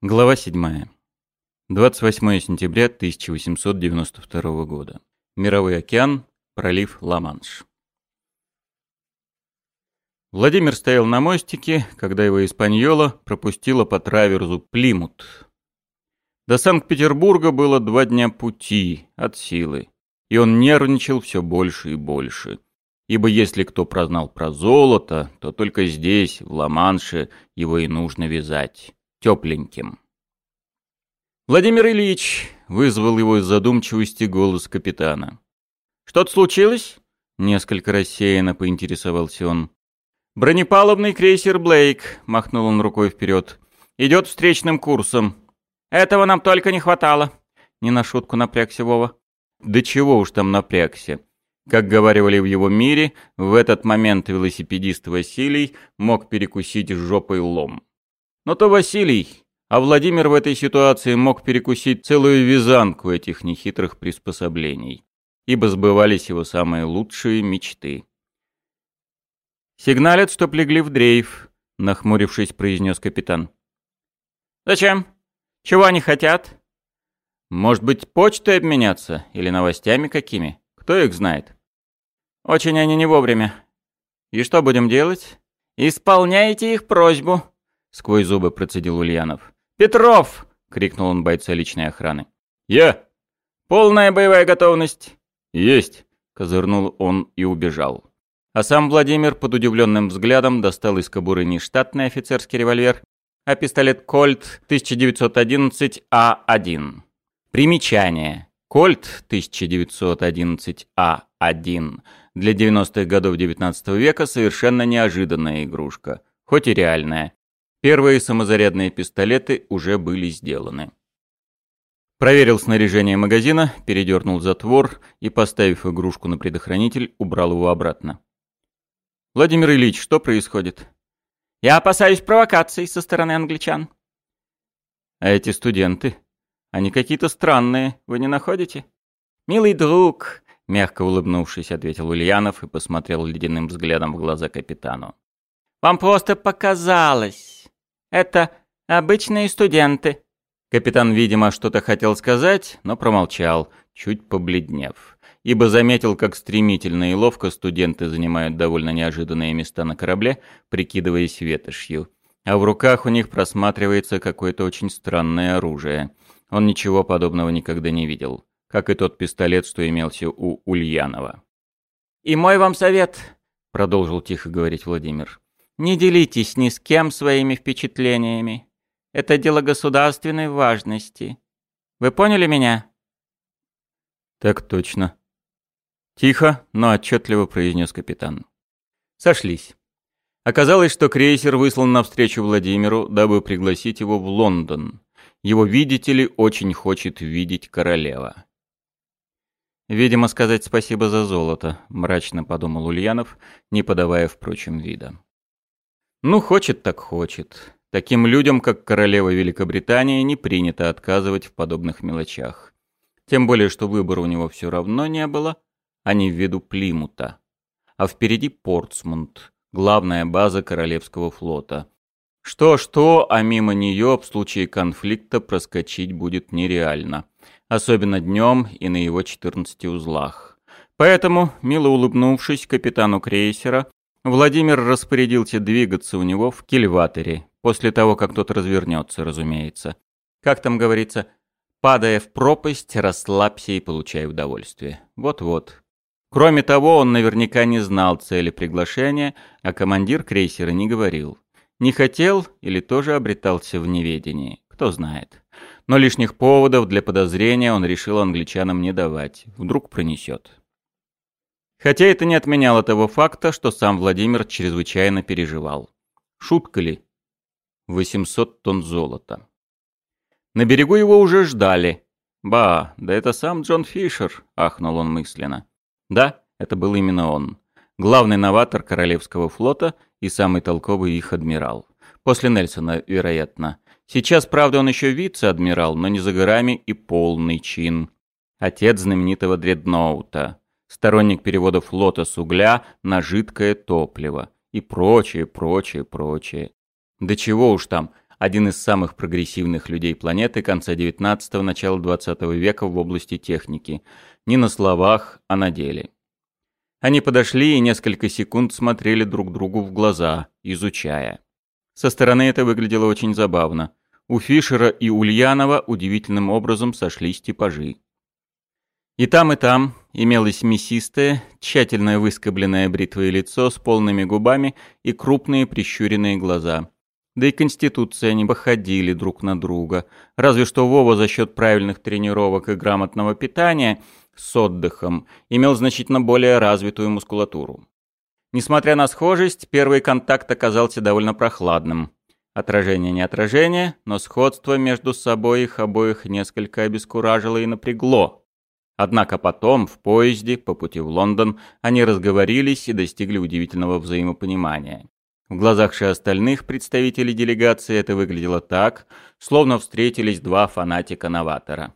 Глава 7. 28 сентября 1892 года. Мировой океан, пролив Ла-Манш. Владимир стоял на мостике, когда его Испаньола пропустила по траверзу Плимут. До Санкт-Петербурга было два дня пути от силы, и он нервничал все больше и больше. Ибо если кто прознал про золото, то только здесь, в Ла-Манше, его и нужно вязать тепленьким. «Владимир Ильич!» — вызвал его из задумчивости голос капитана. «Что-то случилось?» — несколько рассеянно поинтересовался он. «Бронепалубный крейсер «Блейк», — махнул он рукой вперед, — «идет встречным курсом». «Этого нам только не хватало», — не на шутку напрягся Вова. «Да чего уж там напрягся?» Как говаривали в его мире, в этот момент велосипедист Василий мог перекусить жопой лом. Но то Василий, а Владимир в этой ситуации мог перекусить целую вязанку этих нехитрых приспособлений, ибо сбывались его самые лучшие мечты. «Сигналят, что легли в дрейф», — нахмурившись, произнес капитан. «Зачем? Чего они хотят?» «Может быть, почтой обменяться или новостями какими? Кто их знает?» «Очень они не вовремя. И что будем делать?» «Исполняйте их просьбу», — сквозь зубы процедил Ульянов. «Петров!» — крикнул он бойца личной охраны. «Я!» «Полная боевая готовность!» «Есть!» — козырнул он и убежал. А сам Владимир под удивленным взглядом достал из кобуры не штатный офицерский револьвер, а пистолет «Кольт» 1911А1. А Примечание. «Кольт» 1911А1 а для 90-х годов XIX века совершенно неожиданная игрушка, хоть и реальная. Первые самозарядные пистолеты уже были сделаны. Проверил снаряжение магазина, передернул затвор и, поставив игрушку на предохранитель, убрал его обратно. «Владимир Ильич, что происходит?» «Я опасаюсь провокаций со стороны англичан». «А эти студенты? Они какие-то странные, вы не находите?» «Милый друг», — мягко улыбнувшись, ответил Ульянов и посмотрел ледяным взглядом в глаза капитану. «Вам просто показалось». Это обычные студенты». Капитан, видимо, что-то хотел сказать, но промолчал, чуть побледнев, ибо заметил, как стремительно и ловко студенты занимают довольно неожиданные места на корабле, прикидываясь ветошью. А в руках у них просматривается какое-то очень странное оружие. Он ничего подобного никогда не видел, как и тот пистолет, что имелся у Ульянова. «И мой вам совет», — продолжил тихо говорить Владимир, не делитесь ни с кем своими впечатлениями. Это дело государственной важности. Вы поняли меня? Так точно. Тихо, но отчетливо произнес капитан. Сошлись. Оказалось, что крейсер выслан навстречу Владимиру, дабы пригласить его в Лондон. Его, видите ли, очень хочет видеть королева. «Видимо, сказать спасибо за золото», — мрачно подумал Ульянов, не подавая, впрочем, вида. Ну, хочет так хочет. Таким людям, как королева Великобритании, не принято отказывать в подобных мелочах. Тем более, что выбора у него все равно не было, а не в виду Плимута. А впереди Портсмунд, главная база Королевского флота. Что-что, а мимо нее в случае конфликта проскочить будет нереально. Особенно днем и на его 14 узлах. Поэтому, мило улыбнувшись капитану крейсера, Владимир распорядился двигаться у него в кильваторе, после того, как тот развернется, разумеется. Как там говорится, падая в пропасть, расслабься и получай удовольствие. Вот-вот. Кроме того, он наверняка не знал цели приглашения, а командир крейсера не говорил. Не хотел или тоже обретался в неведении, кто знает. Но лишних поводов для подозрения он решил англичанам не давать. Вдруг пронесет. Хотя это не отменяло того факта, что сам Владимир чрезвычайно переживал. Шутка ли? 800 тонн золота. На берегу его уже ждали. «Ба, да это сам Джон Фишер», — ахнул он мысленно. Да, это был именно он. Главный новатор Королевского флота и самый толковый их адмирал. После Нельсона, вероятно. Сейчас, правда, он еще вице-адмирал, но не за горами и полный чин. Отец знаменитого дредноута сторонник перевода флота с угля на жидкое топливо и прочее, прочее, прочее. Да чего уж там, один из самых прогрессивных людей планеты конца 19-го, начала 20 века в области техники. Не на словах, а на деле. Они подошли и несколько секунд смотрели друг другу в глаза, изучая. Со стороны это выглядело очень забавно. У Фишера и Ульянова удивительным образом сошлись типажи. И там, и там имелось мясистое, тщательно выскобленное бритвое лицо с полными губами и крупные прищуренные глаза. Да и конституции они походили друг на друга. Разве что Вова за счет правильных тренировок и грамотного питания с отдыхом имел значительно более развитую мускулатуру. Несмотря на схожесть, первый контакт оказался довольно прохладным. Отражение не отражение, но сходство между собой их обоих несколько обескуражило и напрягло. Однако потом, в поезде, по пути в Лондон, они разговорились и достигли удивительного взаимопонимания. В глазах же остальных представителей делегации это выглядело так, словно встретились два фанатика-новатора.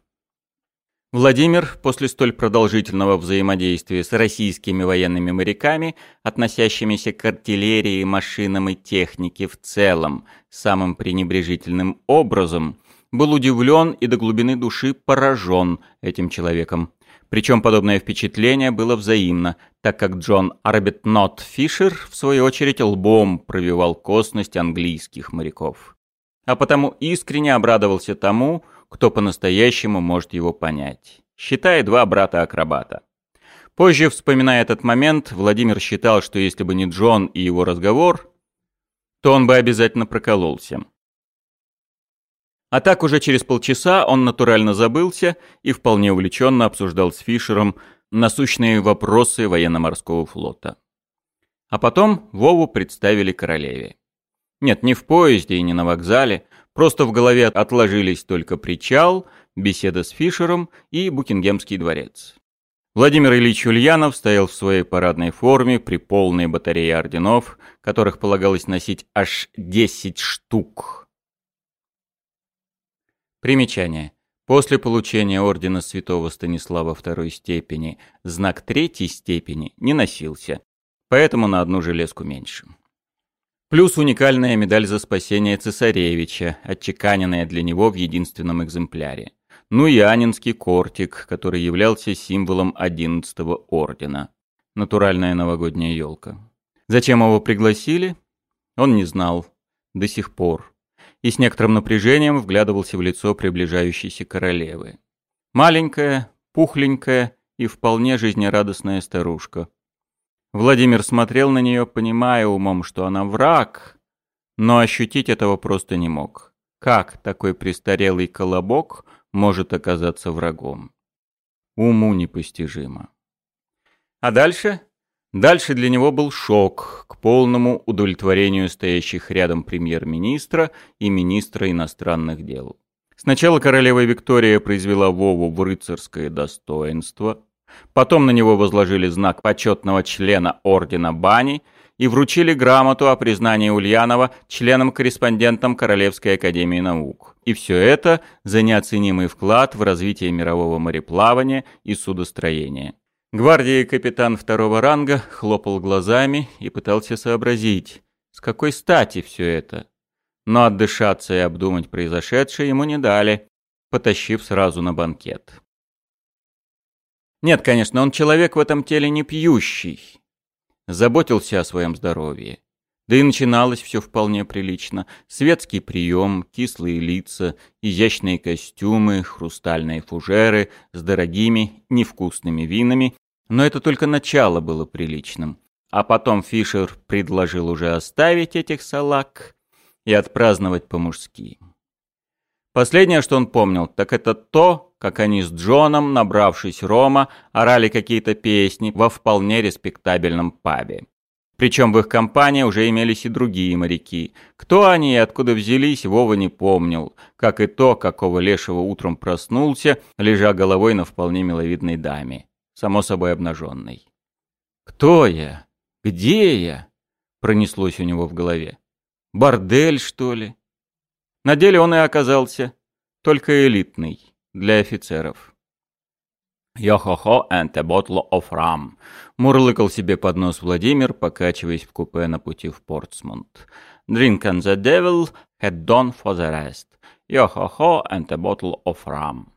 Владимир, после столь продолжительного взаимодействия с российскими военными моряками, относящимися к артиллерии, машинам и технике в целом самым пренебрежительным образом, был удивлен и до глубины души поражен этим человеком. Причем подобное впечатление было взаимно, так как Джон Арбитнот Фишер, в свою очередь, лбом пробивал косность английских моряков. А потому искренне обрадовался тому, кто по-настоящему может его понять. Считая два брата-акробата. Позже, вспоминая этот момент, Владимир считал, что если бы не Джон и его разговор, то он бы обязательно прокололся. А так уже через полчаса он натурально забылся и вполне увлеченно обсуждал с Фишером насущные вопросы военно-морского флота. А потом Вову представили королеве. Нет, не в поезде и не на вокзале, просто в голове отложились только причал, беседа с Фишером и Букингемский дворец. Владимир Ильич Ульянов стоял в своей парадной форме при полной батарее орденов, которых полагалось носить аж 10 штук Примечание. После получения ордена святого Станислава второй степени знак третьей степени не носился, поэтому на одну железку меньше. Плюс уникальная медаль за спасение цесаревича, отчеканенная для него в единственном экземпляре. Ну и анинский кортик, который являлся символом одиннадцатого ордена. Натуральная новогодняя елка. Зачем его пригласили? Он не знал. До сих пор и с некоторым напряжением вглядывался в лицо приближающейся королевы. Маленькая, пухленькая и вполне жизнерадостная старушка. Владимир смотрел на нее, понимая умом, что она враг, но ощутить этого просто не мог. Как такой престарелый колобок может оказаться врагом? Уму непостижимо. А дальше Дальше для него был шок к полному удовлетворению стоящих рядом премьер-министра и министра иностранных дел. Сначала королева Виктория произвела Вову в рыцарское достоинство, потом на него возложили знак почетного члена Ордена Бани и вручили грамоту о признании Ульянова членом-корреспондентом Королевской Академии Наук. И все это за неоценимый вклад в развитие мирового мореплавания и судостроения. Гвардии капитан второго ранга хлопал глазами и пытался сообразить, с какой стати все это. Но отдышаться и обдумать произошедшее ему не дали, потащив сразу на банкет. Нет, конечно, он человек в этом теле не пьющий. Заботился о своем здоровье. Да и начиналось все вполне прилично. Светский прием, кислые лица, изящные костюмы, хрустальные фужеры с дорогими, невкусными винами но это только начало было приличным. А потом Фишер предложил уже оставить этих салак и отпраздновать по-мужски. Последнее, что он помнил, так это то, как они с Джоном, набравшись рома, орали какие-то песни во вполне респектабельном пабе. Причем в их компании уже имелись и другие моряки. Кто они и откуда взялись, Вова не помнил, как и то, какого лешего утром проснулся, лежа головой на вполне миловидной даме само собой обнаженный. «Кто я? Где я?» — пронеслось у него в голове. «Бордель, что ли?» На деле он и оказался только элитный, для офицеров. «Йо-хо-хо and a bottle of rum», — мурлыкал себе под нос Владимир, покачиваясь в купе на пути в Портсмунд. «Drink on the devil, had done for the rest. Йо-хо-хо and a bottle of rum.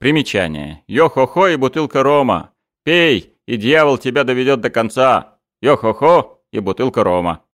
Примечание. Йо-хо-хо и бутылка рома. Пей, и дьявол тебя доведет до конца. Йо-хо-хо и бутылка рома.